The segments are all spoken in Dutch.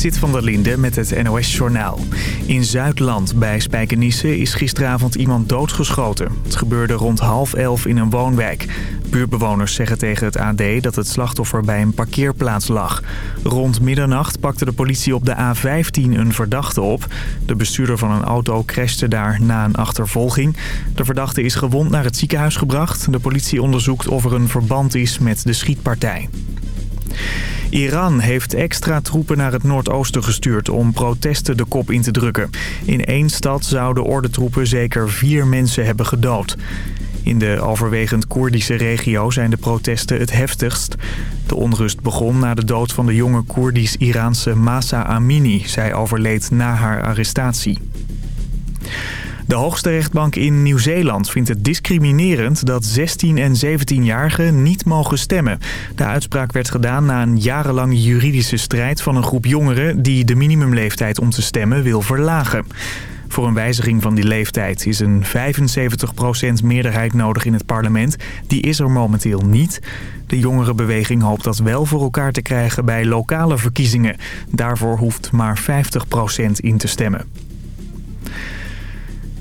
Zit van der Linde met het NOS-journaal. In Zuidland bij Spijkenisse is gisteravond iemand doodgeschoten. Het gebeurde rond half elf in een woonwijk. Buurbewoners zeggen tegen het AD dat het slachtoffer bij een parkeerplaats lag. Rond middernacht pakte de politie op de A15 een verdachte op. De bestuurder van een auto crashte daar na een achtervolging. De verdachte is gewond naar het ziekenhuis gebracht. De politie onderzoekt of er een verband is met de schietpartij. Iran heeft extra troepen naar het noordoosten gestuurd om protesten de kop in te drukken. In één stad zouden ordentroepen zeker vier mensen hebben gedood. In de overwegend Koerdische regio zijn de protesten het heftigst. De onrust begon na de dood van de jonge Koerdisch-Iraanse Masa Amini. Zij overleed na haar arrestatie. De hoogste rechtbank in Nieuw-Zeeland vindt het discriminerend dat 16- en 17-jarigen niet mogen stemmen. De uitspraak werd gedaan na een jarenlange juridische strijd van een groep jongeren die de minimumleeftijd om te stemmen wil verlagen. Voor een wijziging van die leeftijd is een 75% meerderheid nodig in het parlement. Die is er momenteel niet. De jongerenbeweging hoopt dat wel voor elkaar te krijgen bij lokale verkiezingen. Daarvoor hoeft maar 50% in te stemmen.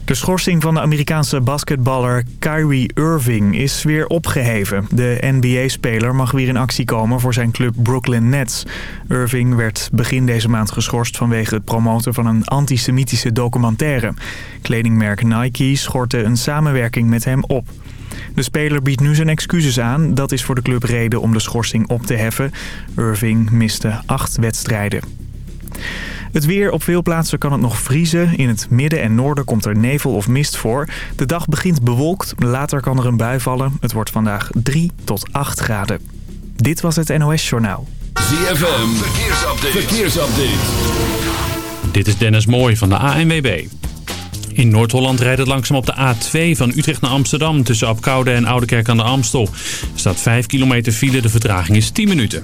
De schorsing van de Amerikaanse basketballer Kyrie Irving is weer opgeheven. De NBA-speler mag weer in actie komen voor zijn club Brooklyn Nets. Irving werd begin deze maand geschorst vanwege het promoten van een antisemitische documentaire. Kledingmerk Nike schortte een samenwerking met hem op. De speler biedt nu zijn excuses aan. Dat is voor de club reden om de schorsing op te heffen. Irving miste acht wedstrijden. Het weer. Op veel plaatsen kan het nog vriezen. In het midden en noorden komt er nevel of mist voor. De dag begint bewolkt. Later kan er een bui vallen. Het wordt vandaag 3 tot 8 graden. Dit was het NOS Journaal. ZFM. Verkeersupdate. Verkeersupdate. Dit is Dennis Mooij van de ANWB. In Noord-Holland rijdt het langzaam op de A2 van Utrecht naar Amsterdam... tussen Apkoude en Oudekerk aan de Amstel. Er staat 5 kilometer file, de vertraging is 10 minuten.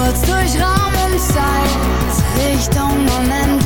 Sturz durch Raum und Zeit, Richtung Unendlichkeit.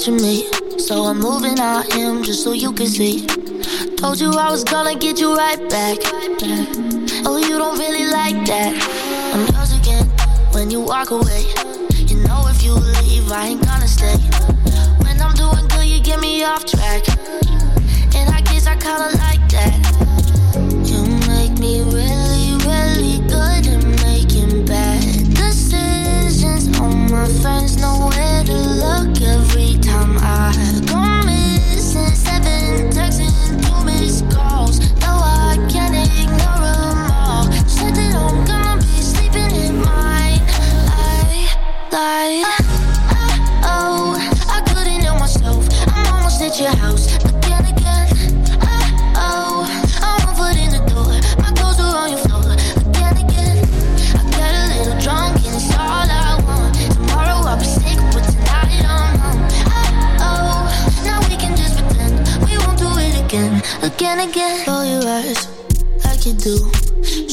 Watching me. So I'm moving out him just so you can see. Told you I was gonna get you right back. Oh, you don't really like that. I'm yours again when you walk away. You know if you leave, I ain't gonna stay. When I'm doing good, you get me off track. And I guess I kinda like that.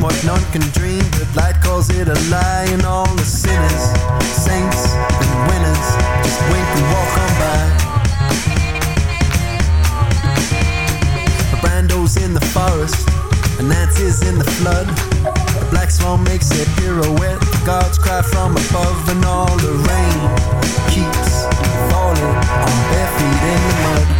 what none can dream, but light calls it a lie, and all the sinners, saints, and winners just wink and walk on by. A Brando's in the forest, and Nancy's in the flood. The black swan makes a pirouette, the gods cry from above, and all the rain keeps falling on bare feet in the mud.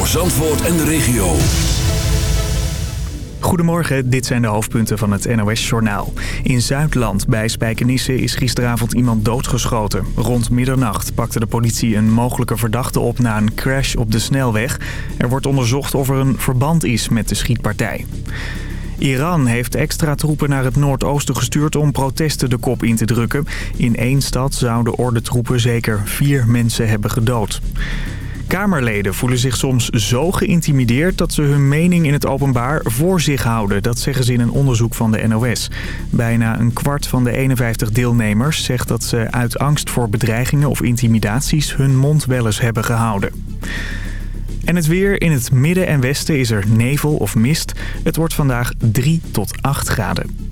voor Zandvoort en de regio. Goedemorgen, dit zijn de hoofdpunten van het NOS-journaal. In Zuidland bij Spijkenisse is gisteravond iemand doodgeschoten. Rond middernacht pakte de politie een mogelijke verdachte op na een crash op de snelweg. Er wordt onderzocht of er een verband is met de schietpartij. Iran heeft extra troepen naar het noordoosten gestuurd om protesten de kop in te drukken. In één stad zouden ordentroepen zeker vier mensen hebben gedood. Kamerleden voelen zich soms zo geïntimideerd dat ze hun mening in het openbaar voor zich houden. Dat zeggen ze in een onderzoek van de NOS. Bijna een kwart van de 51 deelnemers zegt dat ze uit angst voor bedreigingen of intimidaties hun mond wel eens hebben gehouden. En het weer in het midden en westen is er nevel of mist. Het wordt vandaag 3 tot 8 graden.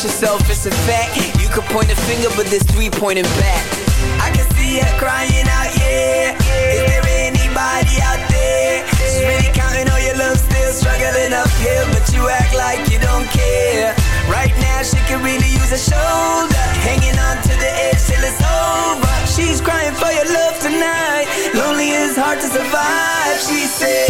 About yourself, it's a fact. You could point a finger, but there's three pointing back. I can see her crying out, yeah. Is there anybody out there? She's really counting all your love, still struggling uphill, but you act like you don't care. Right now, she could really use a shoulder, hanging on to the edge till it's over. She's crying for your love tonight. Lonely is hard to survive, she said.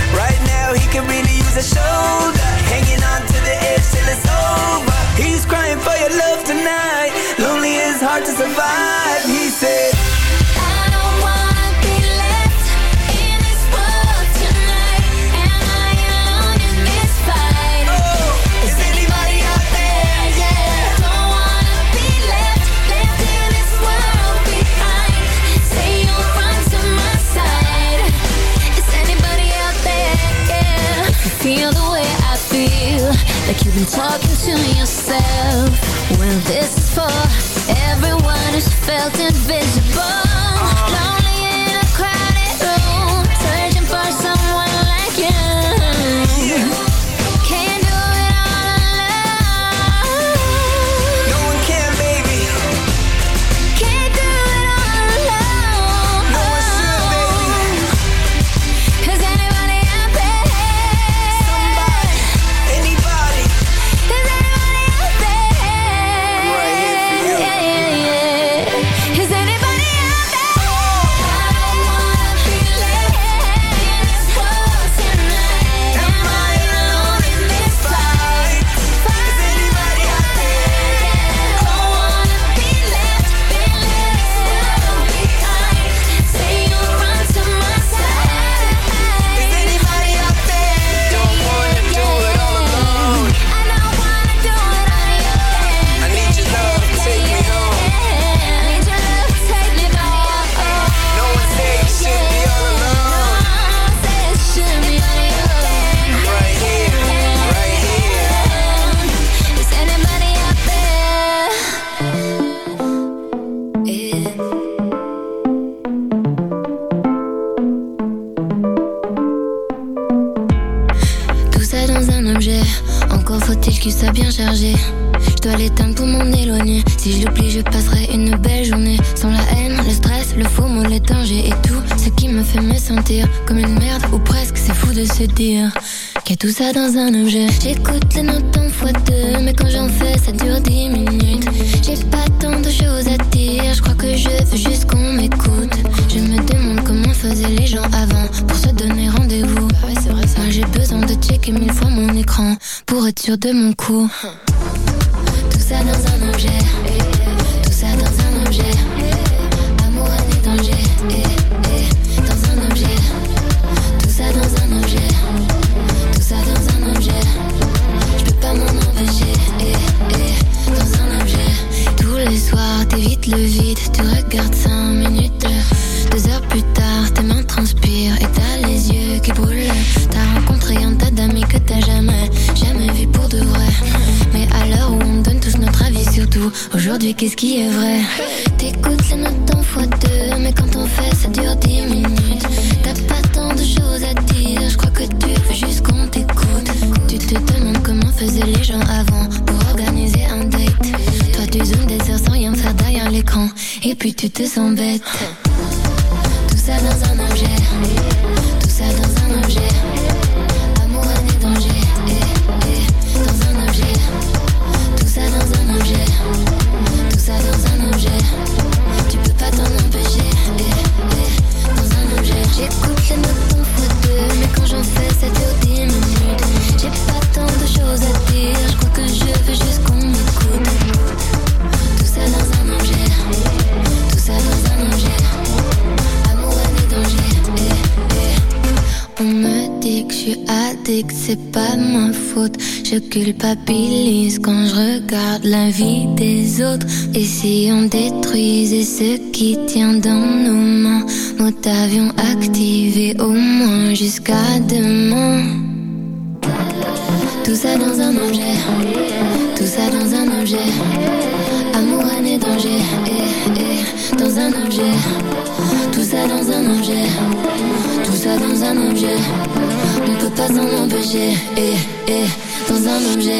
Right now, he can really use a shoulder, hanging on to the edge till it's over. He's crying for your love tonight. Lonely is hard to survive, he said. You've been talking to yourself. Well, this is for everyone who's felt invisible. Um, Lonely in culpabilise quand je regarde la vie des autres. Et si on détruisait ce qui tient dans nos mains, nous t'avions activé au moins jusqu'à demain. Tout ça dans un objet, tout ça dans un objet. Amour, année, danger, eh, eh, dans un objet. Tout ça dans un objet, tout ça dans un objet. Pas un et, eh, eh, dans un objet.